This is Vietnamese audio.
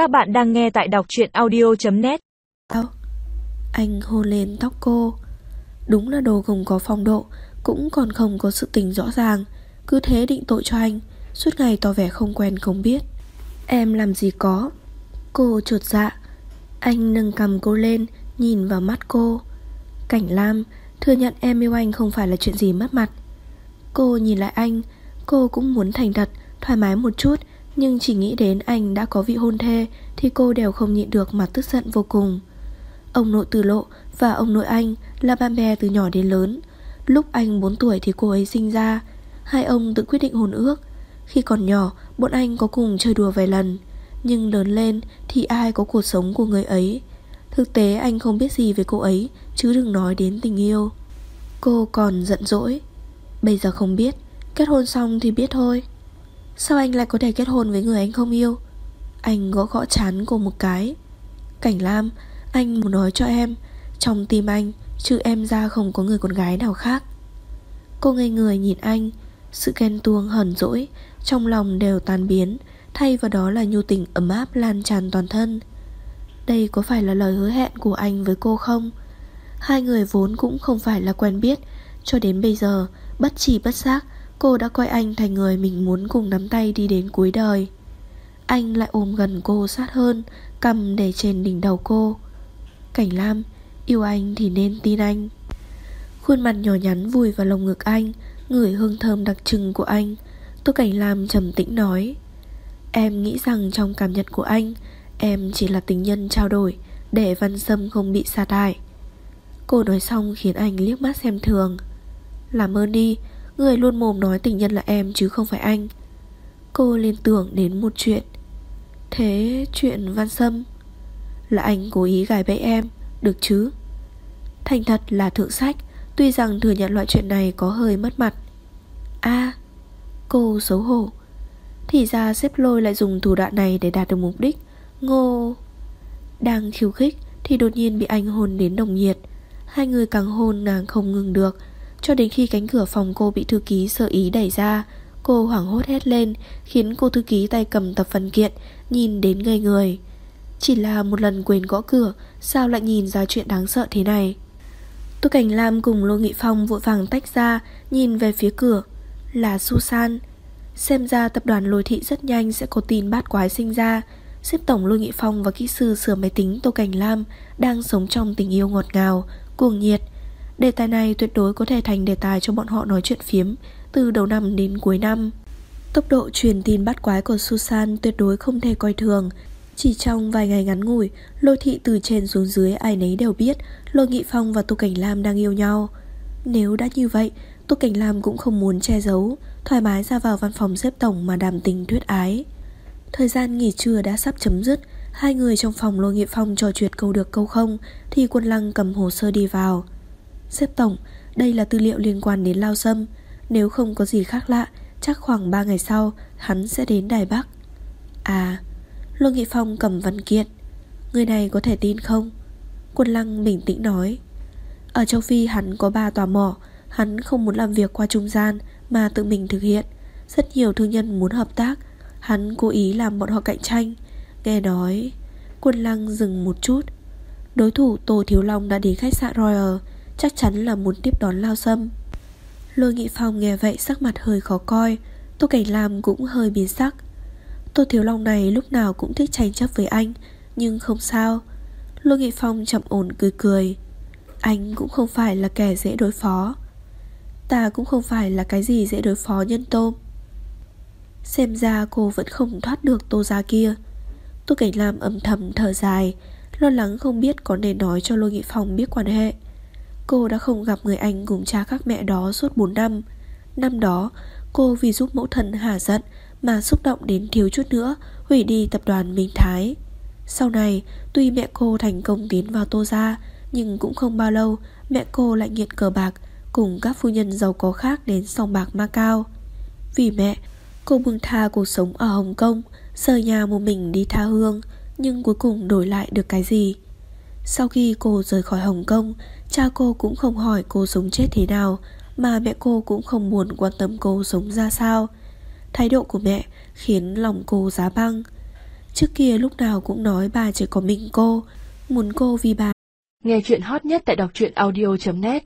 Các bạn đang nghe tại đọc truyện audio.net Anh hôn lên tóc cô. Đúng là đồ không có phong độ, Cũng còn không có sự tình rõ ràng. Cứ thế định tội cho anh, Suốt ngày tỏ vẻ không quen không biết. Em làm gì có? Cô trột dạ. Anh nâng cầm cô lên, Nhìn vào mắt cô. Cảnh Lam, Thừa nhận em yêu anh không phải là chuyện gì mất mặt. Cô nhìn lại anh, Cô cũng muốn thành thật, Thoải mái một chút nhưng chỉ nghĩ đến anh đã có vị hôn thê Thì cô đều không nhịn được mà tức giận vô cùng. Ông nội từ lộ Và ông nội anh là bạn bè từ nhỏ đến lớn. Lúc anh 4 tuổi thì cô ấy sinh ra, Hai ông tự quyết định hôn ước. Khi còn nhỏ, Bọn anh có cùng chơi đùa vài lần, Nhưng lớn lên thì ai có cuộc sống của người ấy? Thực tế anh không biết gì về cô ấy, Chứ đừng nói đến tình yêu. Cô còn giận dỗi. Bây giờ không biết, Kết hôn xong thì biết thôi. Sao anh lại có thể kết hôn với người anh không yêu? Anh gõ gõ chán cô một cái. Cảnh Lam, Anh muốn nói cho em, Trong tim anh Chứ em ra không có người con gái nào khác. Cô ngây người nhìn anh, Sự ghen tuông hờn dỗi, Trong lòng đều tan biến, Thay vào đó là nhu tình ấm áp lan tràn toàn thân. Đây có phải là lời hứa hẹn của anh với cô không? Hai người vốn cũng không phải là quen biết, Cho đến bây giờ, Bất chỉ bất giác Cô đã coi anh thành người mình muốn cùng nắm tay đi đến cuối đời. Anh lại ôm gần cô sát hơn, Cầm để trên đỉnh đầu cô. Cảnh Lam, Yêu anh thì nên tin anh. Khuôn mặt nhỏ nhắn vùi vào lồng ngực anh, Ngửi hương thơm đặc trưng của anh. Tô Cảnh Lam trầm tĩnh nói, Em nghĩ rằng trong cảm nhận của anh, Em chỉ là tình nhân trao đổi, Để Văn Sâm không bị sa thải. Cô nói xong khiến anh liếc mắt xem thường, Làm ơn đi Người luôn mồm nói tình nhân là em chứ không phải anh. Cô liên tưởng đến một chuyện. Thế chuyện Văn Sâm, Là anh cố ý gài bẫy em, Được chứ? Thành thật là thượng sách, Tuy rằng thừa nhận loại chuyện này có hơi mất mặt. A, Cô xấu hổ. Thì ra xếp lôi lại dùng thủ đoạn này để đạt được mục đích. Ngô, Đang khiêu khích Thì đột nhiên bị anh hôn đến đồng nhiệt. Hai người càng hôn nàng không ngừng được cho đến khi cánh cửa phòng cô bị thư ký sơ ý đẩy ra, Cô hoảng hốt hét lên, Khiến cô thư ký tay cầm tập văn kiện, Nhìn đến ngây người. Chỉ là một lần quên gõ cửa, Sao lại nhìn ra chuyện đáng sợ thế này? Tô Cảnh Lam cùng Lô Nghị Phong vội vàng tách ra, Nhìn về phía cửa. Là Susan. Xem ra tập đoàn lôi thị rất nhanh sẽ có tin bát quái sinh ra. Xếp tổng Lôi Nghị Phong và kỹ sư sửa máy tính Tô Cảnh Lam Đang sống trong tình yêu ngọt ngào, Cuồng nhiệt. Đề tài này tuyệt đối có thể thành đề tài cho bọn họ nói chuyện phiếm từ đầu năm đến cuối năm. Tốc độ truyền tin bắt quái của Susan tuyệt đối không thể coi thường. Chỉ trong vài ngày ngắn ngủi, lôi thị từ trên xuống dưới ai nấy đều biết Lôi Nghị Phong và Tô Cảnh Lam đang yêu nhau. Nếu đã như vậy, Tô Cảnh Lam cũng không muốn che giấu, thoải mái ra vào văn phòng xếp tổng mà đàm tình thuyết ái. Thời gian nghỉ trưa đã sắp chấm dứt, hai người trong phòng Lôi Nghị Phong trò chuyện câu được câu không, thì quân lăng cầm hồ sơ đi vào. Xếp tổng, đây là tư liệu liên quan đến Lao Sâm. Nếu không có gì khác lạ Chắc khoảng 3 ngày sau Hắn sẽ đến Đài Bắc. À Lương Nghị Phong cầm văn kiện. Người này có thể tin không? Quân Lăng bình tĩnh nói. Ở châu Phi hắn có 3 tòa mỏ. Hắn không muốn làm việc qua trung gian Mà tự mình thực hiện. Rất nhiều thương nhân muốn hợp tác. Hắn cố ý làm bọn họ cạnh tranh. Nghe nói Quân Lăng dừng một chút. Đối thủ Tô Thiếu Long đã đến khách sạn Royal. Chắc chắn là muốn tiếp đón Lao Sâm. Lôi Nghị Phong nghe vậy sắc mặt hơi khó coi, Tô Cảnh Lam cũng hơi biến sắc. Tô Thiếu Long này lúc nào cũng thích tranh chấp với anh, Nhưng không sao. Lôi Nghị Phong chậm ổn cười cười. Anh cũng không phải là kẻ dễ đối phó. Ta cũng không phải là cái gì dễ đối phó nhân tôm Xem ra cô vẫn không thoát được tô gia kia. Tô Cảnh Lam âm thầm thở dài, Lo lắng không biết có nên nói cho Lôi Nghị Phong biết quan hệ. Cô đã không gặp người anh cùng cha các mẹ đó suốt 4 năm. Năm đó, Cô vì giúp mẫu thần hả giận Mà xúc động đến thiếu chút nữa, Hủy đi tập đoàn Minh Thái. Sau này, tuy mẹ cô thành công tiến vào tô gia, Nhưng cũng không bao lâu, Mẹ cô lại nghiện cờ bạc Cùng các phu nhân giàu có khác đến sòng bạc Macau. Vì mẹ, Cô buông tha cuộc sống ở Hồng Kông, Rời nhà một mình đi tha hương, Nhưng cuối cùng đổi lại được cái gì? Sau khi cô rời khỏi Hồng Kông, cha cô cũng không hỏi cô sống chết thế nào, mà mẹ cô cũng không muốn quan tâm cô sống ra sao. Thái độ của mẹ khiến lòng cô giá băng. Trước kia lúc nào cũng nói bà chỉ có mình cô Muốn cô vì bà Nghe chuyện hot nhất tại đọc truyện audio.net